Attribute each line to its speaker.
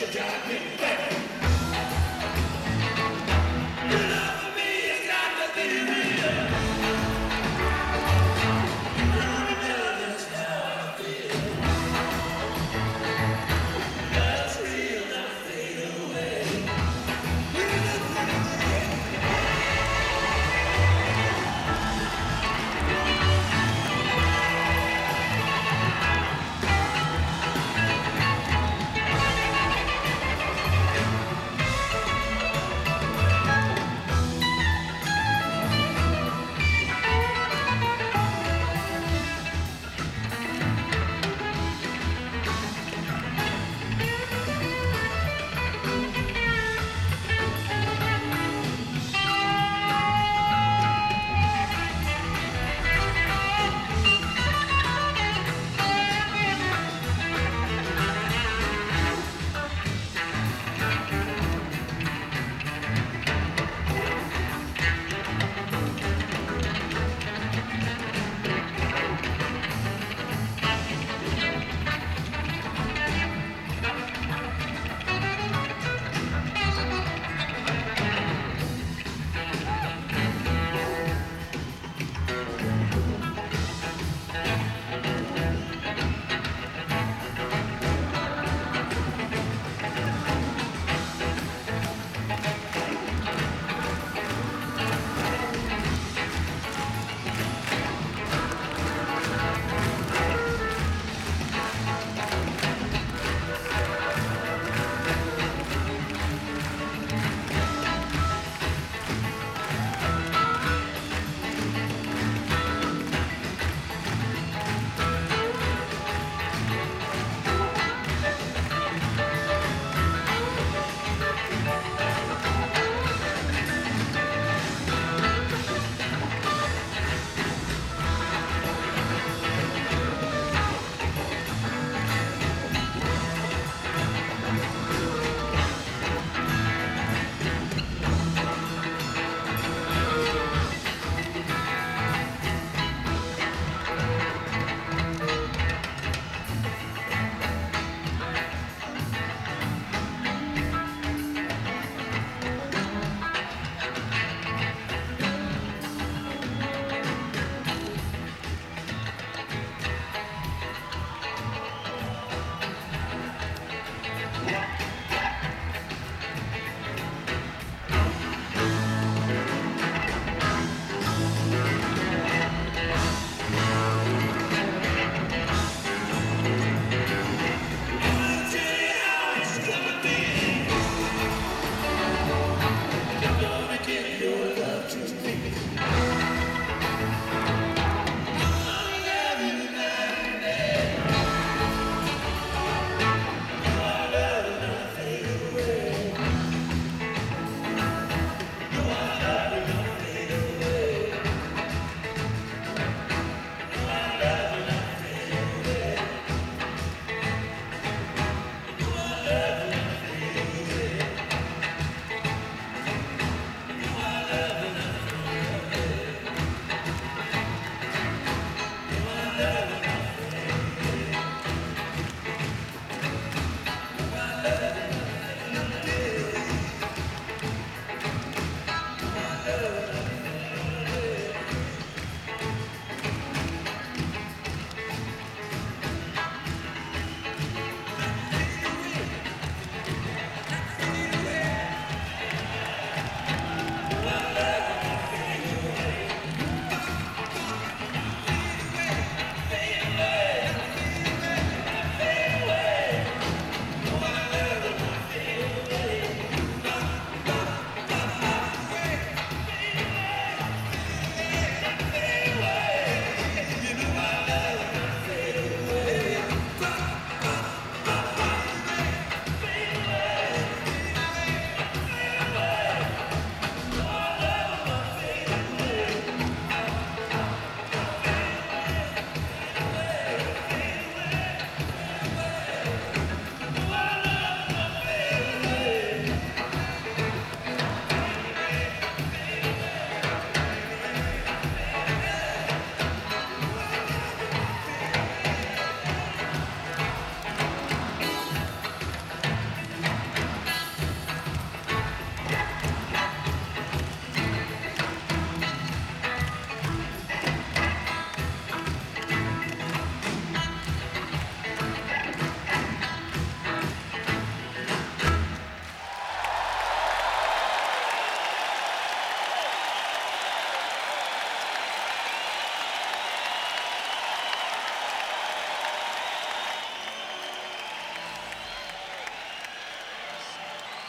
Speaker 1: you got me.